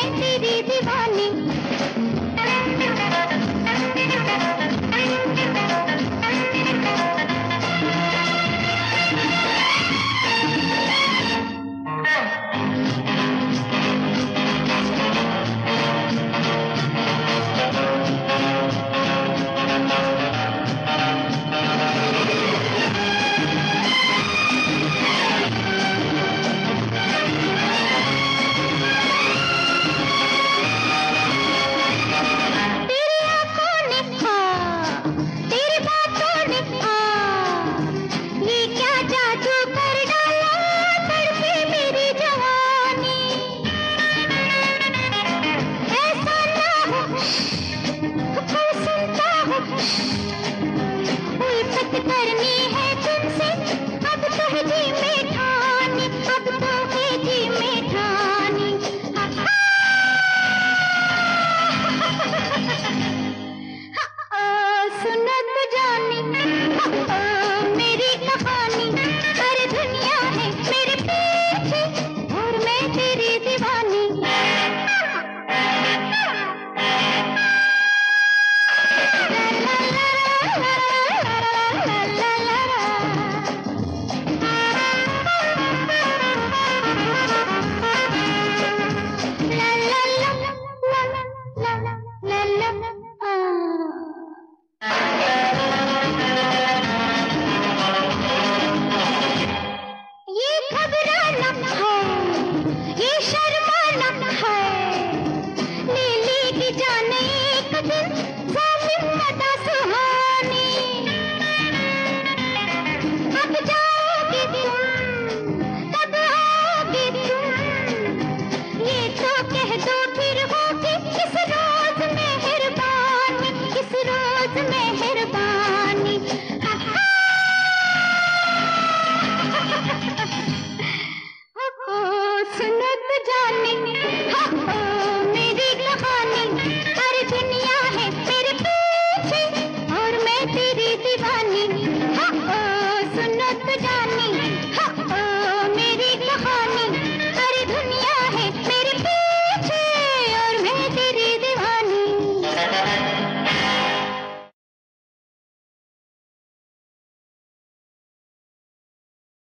திரிதிவா